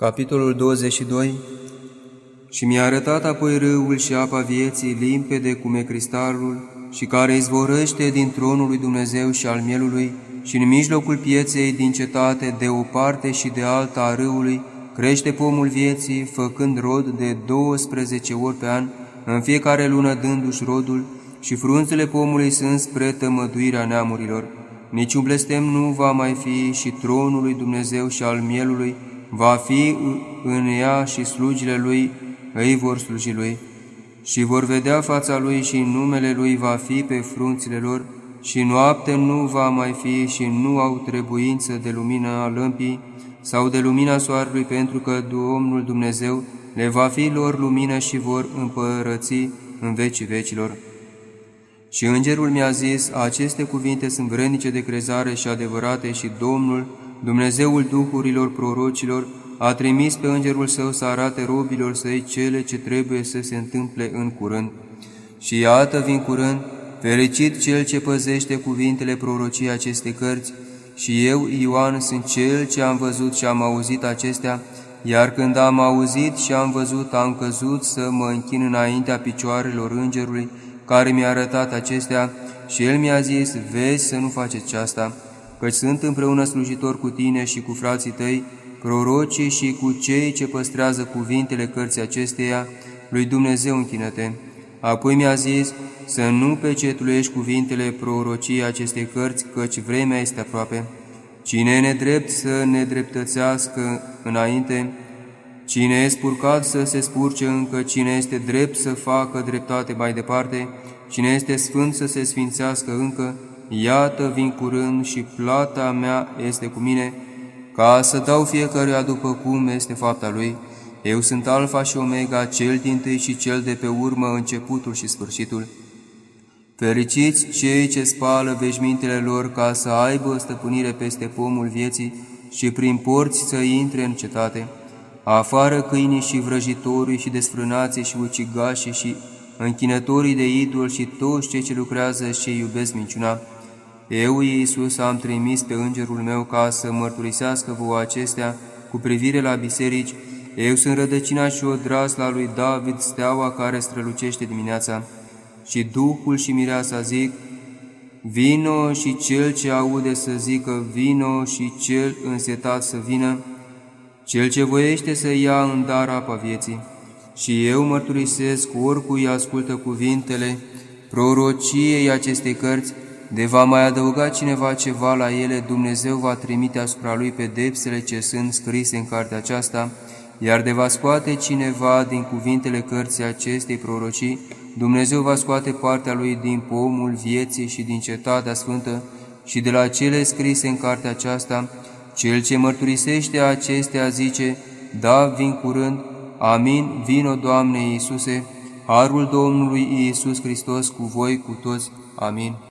Capitolul 22 Și mi-a arătat apoi râul și apa vieții limpede cum e cristalul și care izvorăște din tronul lui Dumnezeu și al mielului și în mijlocul pieței din cetate de o parte și de alta a râului crește pomul vieții făcând rod de 12 ori pe an, în fiecare lună dându-și rodul și frunzele pomului sunt spre tămăduirea neamurilor. Niciun blestem nu va mai fi și tronul lui Dumnezeu și al mielului, va fi în ea și slugile lui îi vor sluji lui și vor vedea fața lui și numele lui va fi pe frunțile lor și noapte nu va mai fi și nu au trebuință de lumina lămpii sau de lumina soarelui pentru că Domnul Dumnezeu le va fi lor lumină și vor împărăți în vecii vecilor. Și îngerul mi-a zis, aceste cuvinte sunt vrednice de crezare și adevărate și Domnul, Dumnezeul Duhurilor prorocilor, a trimis pe îngerul său să arate robilor săi cele ce trebuie să se întâmple în curând. Și iată vin curând, fericit cel ce păzește cuvintele prorociei acestei cărți, și eu, Ioan, sunt cel ce am văzut și am auzit acestea, iar când am auzit și am văzut, am căzut să mă închin înaintea picioarelor îngerului, care mi-a arătat acestea, și el mi-a zis, vezi să nu faceți aceasta, căci sunt împreună slujitor cu tine și cu frații tăi, prorocii și cu cei ce păstrează cuvintele cărții acesteia, lui Dumnezeu închinăte. Apoi mi-a zis să nu pecetulești cuvintele prorociei acestei cărți, căci vremea este aproape. Cine e nedrept să ne dreptățească înainte, cine e spurcat să se spurce încă, cine este drept să facă dreptate mai departe, cine este sfânt să se sfințească încă, iată vin curând și plata mea este cu mine, ca să dau fiecăruia după cum este fapta lui. Eu sunt Alfa și Omega, cel din tâi și cel de pe urmă, începutul și sfârșitul. Fericiți cei ce spală veșmintele lor ca să aibă stăpânire peste pomul vieții și prin porți să intre în cetate. Afară câinii și vrăjitorii și desfrânații și ucigașii și închinătorii de idol și toți cei ce lucrează și iubesc minciuna. Eu, Iisus, am trimis pe îngerul meu ca să mărturisească vouă acestea cu privire la biserici. Eu sunt rădăcina și odrasla lui David, steaua care strălucește dimineața. Și Duhul și Mireasa zic, Vino și cel ce aude să zică, vino și cel însetat să vină, cel ce voiește să ia în dar apa vieții. Și eu mărturisesc oricui ascultă cuvintele prorociei acestei cărți, de va mai adăuga cineva ceva la ele, Dumnezeu va trimite asupra lui pedepsele ce sunt scrise în cartea aceasta, iar de va scoate cineva din cuvintele cărții acestei prorocii, Dumnezeu va scoate partea lui din pomul vieții și din cetatea sfântă și de la cele scrise în cartea aceasta, cel ce mărturisește acestea zice, da, vin curând, amin, vino, Doamne Iisuse, harul Domnului Iisus Hristos cu voi, cu toți, amin.